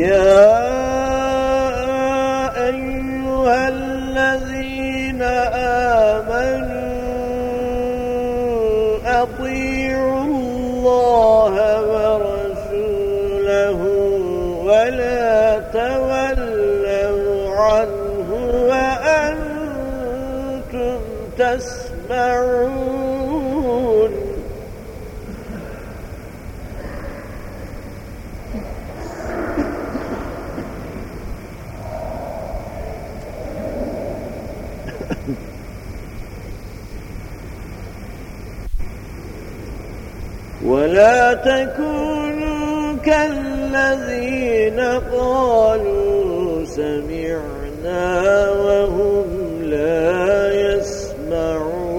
يا أيها الذين آمنوا أطيعوا الله ورسوله ولا تولوا عنه وأنتم تسمعون تكونوا كالذين قالوا سمعنا وهم لا يسمعون.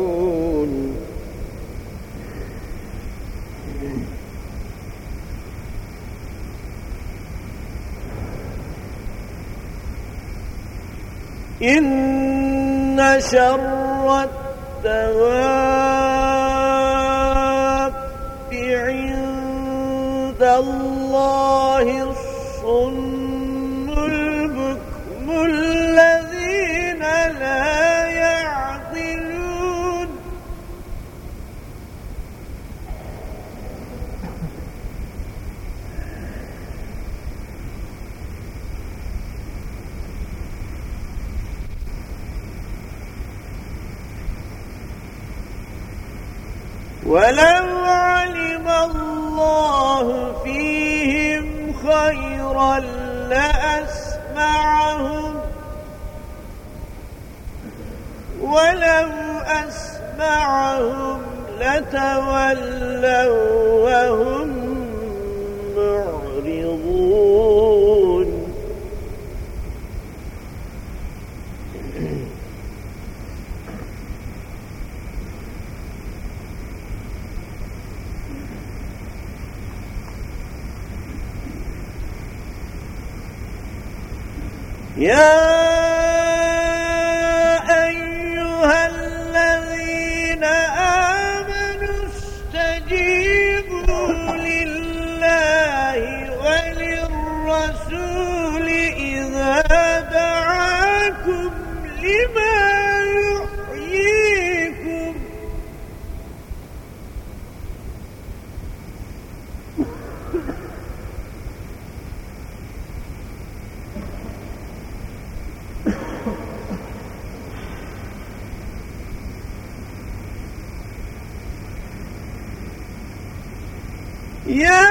إن شر الدواب عند الله الصم البكم الذين لا يعقلون. ولو خيرا لأسمعهم ولو أسمعهم لتولوا وهم معرضون يا أيها الذين آمنوا استجيبوا لله وللرسول إذا دعاكم لما يا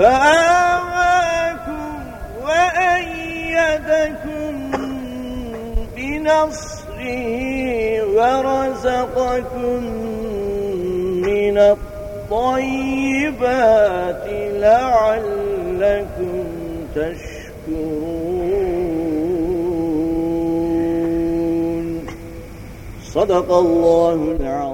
فآواكم وأيدكم بنصره ورزقكم من الطيبات لعلكم تشكرون صدق الله العظيم.